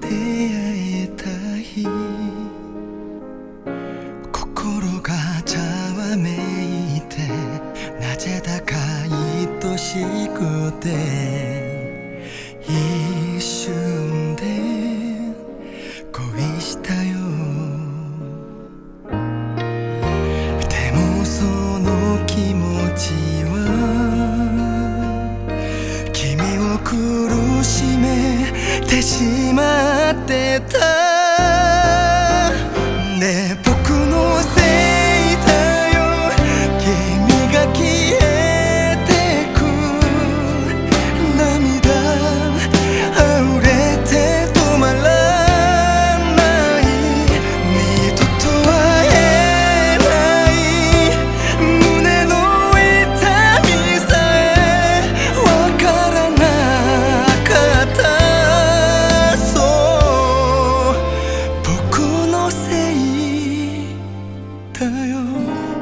出会えた日心がちゃわめいてなぜだか愛しくて一瞬で恋したよ。でもその気持ちは君を苦しめてしまってた 같아요.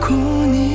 こに